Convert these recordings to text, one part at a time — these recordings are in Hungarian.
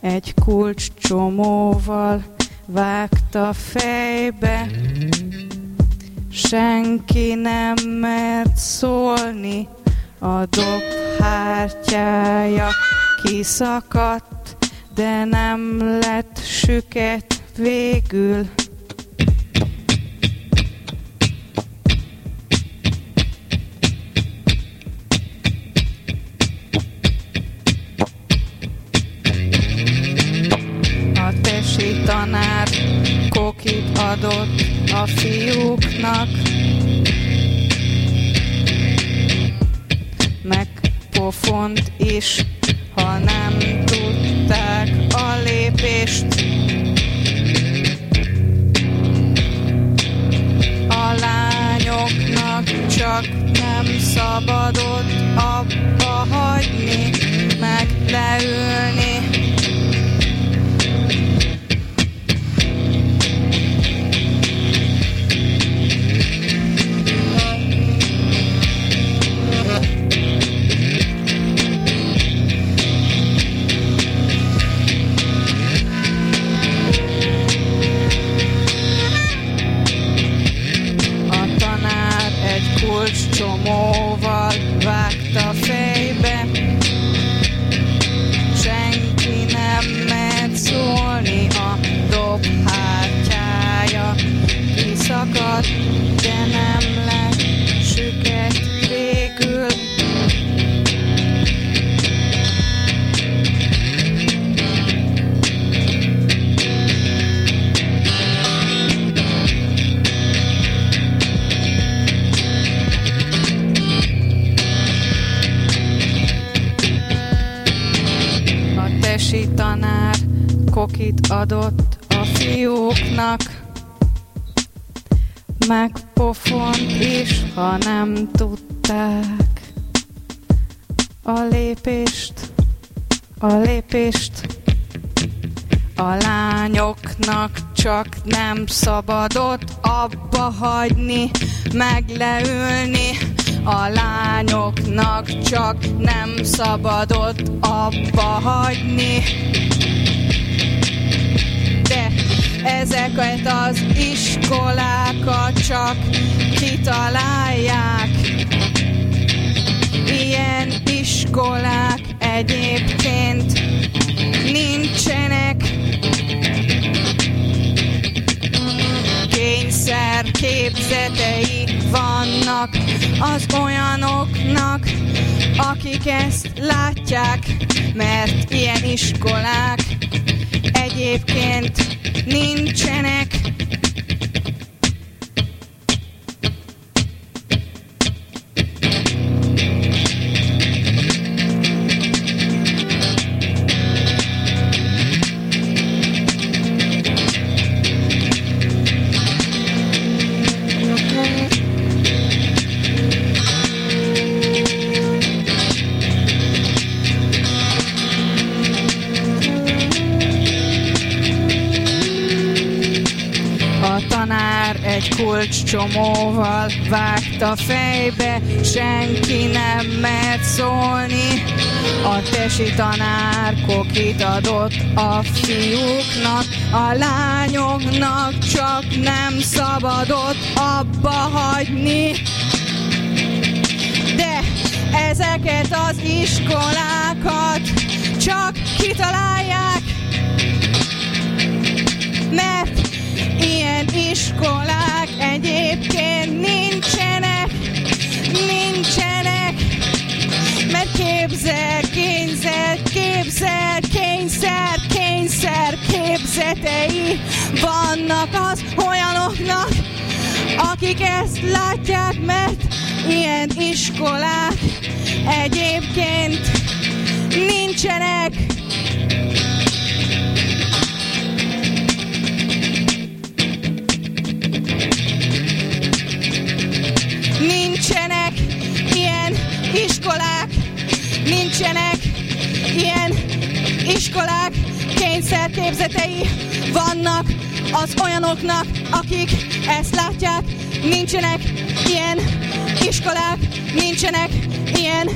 egy kulcs csomóval vágta fejbe. Senki nem mert szólni, a dobhártyája kiszakadt, de nem lett süket végül. Adott a fiúknak. Meg pofont is, ha nem tesi tanár kokit adott a fiúknak, meg pofont is, ha nem tudták a lépést, a lépést. A lányoknak csak nem szabadott abba hagyni, meg leülni, a lányoknak csak nem szabadott abba hagyni. De ezeket az iskolákat csak kitalálják. Ilyen iskolák egyébként nincsenek. Kényszer képzetei vannak az olyanoknak, akik ezt látják, mert ilyen iskolák egyébként nincsenek. Kulcs csomóval vágta fejbe, senki nem mert szólni. A tesi tanár kokit adott a fiúknak, a lányoknak csak nem szabadott abba hagyni. De ezeket az iskolákat csak kitalálják, mert ilyen iskolák vannak az olyanoknak, akik ezt látják, mert ilyen iskolák egyébként nincsenek. nincsenek ilyen iskolák, nincsenek iskolák, kényszerképzetei vannak az olyanoknak, akik ezt látják, nincsenek ilyen iskolák, nincsenek ilyen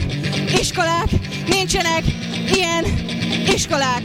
iskolák, nincsenek ilyen iskolák.